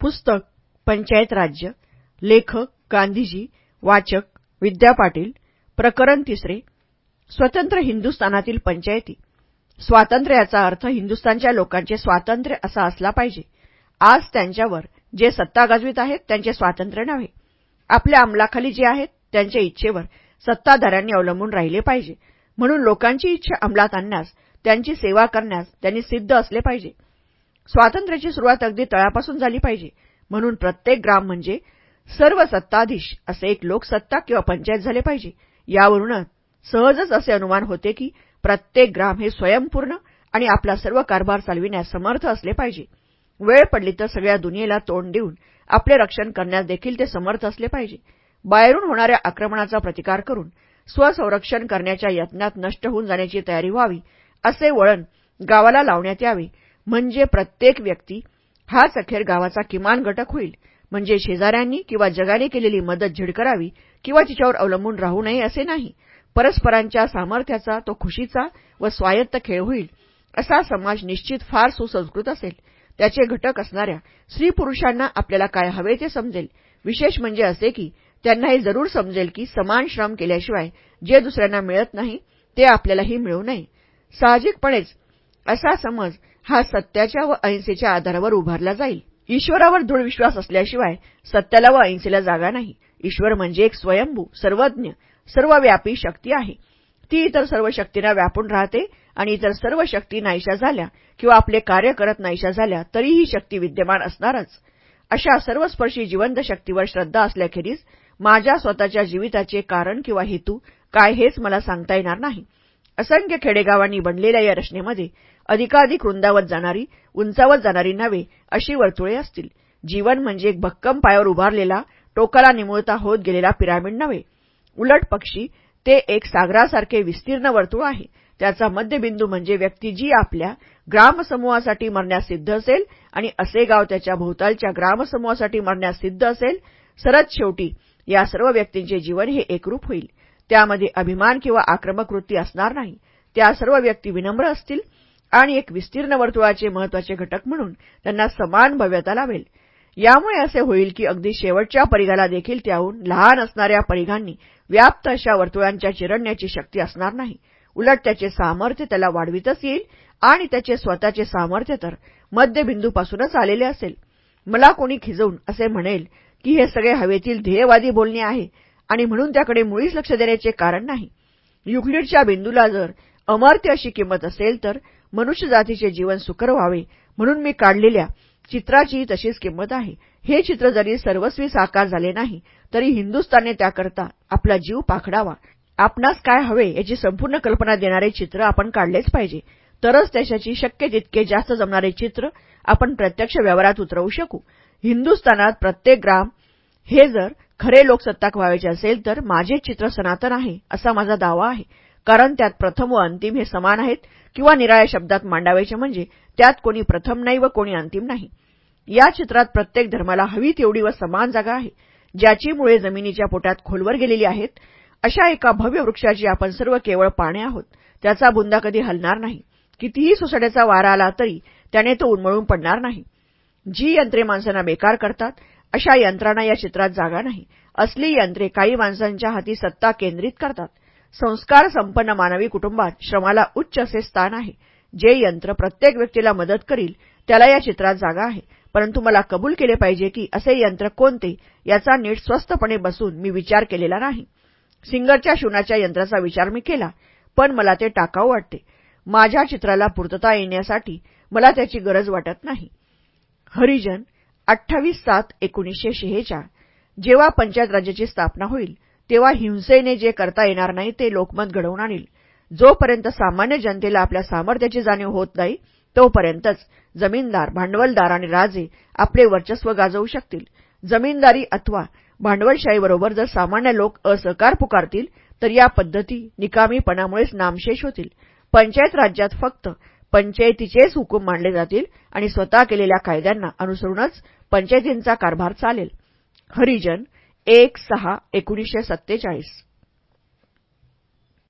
पुस्तक पंचायत राज्य लेखक गांधीजी वाचक विद्या पाटील प्रकरण तिसरे स्वतंत्र हिंदुस्थानातील पंचायती. स्वातंत्र्याचा अर्थ हिंदुस्थानच्या लोकांचे स्वातंत्र्य असा असला पाहिजे. आज त्यांच्यावर जे सत्ता गाजवित आहेत त्यांचे स्वातंत्र्य नव्हे. आपल्या अंमलाखाली जे आहेत त्यांच्या इच्छेवर सत्ताधाऱ्यांनी अवलंबून राहिले पाहिजे. म्हणून लोकांची इच्छा अंमलात आणण्यास त्यांची सेवा करण्यास त्यांनी सिद्ध असले पाहिजे. स्वातंत्र्याची सुरुवात अगदी तळापासून झाली पाहिजे. म्हणून प्रत्येक ग्राम म्हणजे सर्व सत्ताधीश असे एक लोकसत्ता किंवा पंचायत झाले पाहिजे. यावरूनच सहजच असे अनुमान होते की प्रत्येक ग्राम हे स्वयंपूर्ण आणि आपला सर्व कारभार चालविण्यास समर्थ असले पाहिजे. वेळ पडली तर सगळ्या दुनियेला तोंड देऊन आपले रक्षण करण्यास देखील ते समर्थ असले पाहिजे. बाहेरून होणाऱ्या आक्रमणाचा प्रतिकार करून स्वसंरक्षण करण्याच्या यत्नात नष्ट होऊन जाण्याची तयारी व्हावी असे वळण गावाला लावण्यात यावे म्हणजे प्रत्येक व्यक्ती हाच अखेर गावाचा किमान घटक होईल. म्हणजे शेजाऱ्यांनी किंवा जगाने केलेली मदत झिडकरावी किंवा तिच्यावर अवलंबून राहू नये असे नाही. परस्परांच्या सामर्थ्याचा तो खुशीचा व स्वायत्त खेळ होईल असा समाज निश्चित फार सुसंस्कृत असेल. त्याचे घटक असणाऱ्या स्त्री पुरुषांना आपल्याला काय हवे ते समजेल. विशेष म्हणजे असे की त्यांना हे जरूर समजेल की समान श्रम केल्याशिवाय जे दुसऱ्यांना मिळत नाही ते आपल्यालाही मिळू नये. साहजिकपणेच असा समज हा सत्याच्या व अहिंसेच्या आधारावर उभारला जाईल. ईश्वरावर दृढ विश्वास असल्याशिवाय सत्याला व अहिंसेला जागा नाही. ईश्वर म्हणजे एक स्वयंभू सर्वज्ञ सर्वव्यापी शक्ती आहे. ती इतर सर्व शक्तींना व्यापून राहते आणि इतर सर्व शक्ती नाहीशा झाल्या किंवा आपले कार्य करत नाहीशा झाल्या तरी ही शक्ती विद्यमान असणारच. अशा सर्वस्पर्शी जिवंत शक्तीवर श्रद्धा असल्याखेरीज माझ्या स्वतःच्या जीविताचे कारण किंवा हेतू काय हेच मला सांगता येणार नाही. असंख्य खेडेगावांनी बनलेल्या या रचनेमध्ये अधिकाधिक रुंदावत जाणारी उंचावत जाणारी नव्हे अशी वर्तुळे असतील. जीवन म्हणजे एक भक्कम पायावर उभारलेला टोकाला निमुळता होत गेलेला पिरामिड नव्हे. उलट पक्षी ते एक सागरासारखे विस्तीर्ण वर्तुळ आहे. त्याचा मध्यबिंदू म्हणजे व्यक्ती जी आपल्या ग्रामसमूहासाठी मरण्यास सिद्ध असेल आणि असे गाव त्याच्या भोवतालच्या ग्रामसमूहासाठी मरण्यास सिद्ध असेल सरत शेवटी या सर्व व्यक्तींचे जीवन हे एकरूप होईल. त्यामध्ये अभिमान किंवा आक्रमक वृत्ती असणार नाही. त्या सर्व व्यक्ती विनम्र असतील आणि एक विस्तीर्ण वर्तुळाचे महत्त्वाचे घटक म्हणून त्यांना समान भव्यता लावेल यामुळे असे होईल की अगदी शेवटच्या परिघाला देखील त्याहून लहान असणाऱ्या परिघांनी व्याप्त अशा वर्तुळांच्या चिरडण्याची शक्ती असणार नाही. उलट त्याचे सामर्थ्य त्याला वाढवितच येईल आणि त्याचे स्वतःचे सामर्थ्य तर मध्यबिंदूपासूनच आलेले असेल. मला कोणी खिजवून असे म्हणेल की हे सगळे हवेतील ध्येयवादी बोलणे आहे आणि म्हणून त्याकडे मुळीच लक्ष देण्याचे कारण नाही. युक्लिडच्या बिंदूला जर अमर्त्य अशी किंमत असेल तर मनुष्य जातीचे जीवन सुकर व्हावे म्हणून मी काढलेल्या चित्राची तशीच किंमत आहे. हे चित्र जरी सर्वस्वी साकार झाले नाही तरी हिंदुस्थानने त्याकरता आपला जीव पाखडावा. आपणास काय हवे याची संपूर्ण कल्पना देणारे चित्र आपण काढलेच पाहिजे. तरच त्याच्याची शक्य तितके जास्त जमणारे चित्र आपण प्रत्यक्ष व्यवहारात उतरवू शकू. हिंदुस्थानात प्रत्येक ग्राम हे जर खरे लोकसत्ताक व्हायचे असेल तर माझे चित्र सनातन आहे असा माझा दावा आहे. कारण त्यात प्रथम व अंतिम हे समान आहेत किंवा निराळ्या शब्दात मांडावायचे म्हणजे त्यात कोणी प्रथम नाही व कोणी अंतिम नाही. या चित्रात प्रत्येक धर्माला हवी तेवढी व समान जागा आहे ज्याची मुळे जमिनीच्या पोटात खोलवर गेलेली आहेत. अशा एका भव्य वृक्षाची आपण सर्व केवळ पाने आहोत. त्याचा बुंदा कधी हलणार नाही. कितीही सोसाट्याचा वारा आला तरी त्याने तो उन्मळून पडणार नाही. जी यंत्रे माणसांना बेकार करतात अशा यंत्रांना या चित्रात जागा नाही. असली यंत्रे काही माणसांच्या हाती सत्ता केंद्रित करतात. संस्कार संपन्न मानवी कुटुंबात श्रमाला उच्च असे स्थान आहे. जे यंत्र प्रत्येक व्यक्तीला मदत करील त्याला या चित्रात जागा आहे. परंतु मला कबूल केले पाहिजे की असे यंत्र कोणते याचा नीट स्वस्तपणे बसून मी विचार केलेला नाही. सिंगरच्या शिवणाच्या यंत्राचा विचार मी केला पण मला ते टाकाऊ वाटते. माझ्या चित्राला पूर्तता येण्यासाठी मला त्याची गरज वाटत नाही. हरिजन अठ्ठावीस सात एकोणीसशे शेहेचाळ जेव्हा पंचायत राज्याची स्थापना होईल तेव्हा हिंसेने जे करता येणार नाही ते लोकमत घडवून आणील. जोपर्यंत सामान्य जनतेला आपल्या सामर्थ्याची जाणीव होत नाही तोपर्यंतच जमीनदार भांडवलदार आणि राजे आपले वर्चस्व गाजवू शकतील. जमीनदारी अथवा भांडवलशाहीबरोबर जर सामान्य लोक असहकार पुकारतील तर या पद्धती निकामीपणामुळेच नामशेष होतील. पंचायत राज्यात फक्त पंचायतीचेच हुकूम मांडले जातील आणि स्वतः केलेल्या कायद्यांना अनुसरूनच पंचायतींचा कारभार चालेल. हरिजन एक सहा एकोणीसशे सत्तेचाळीस.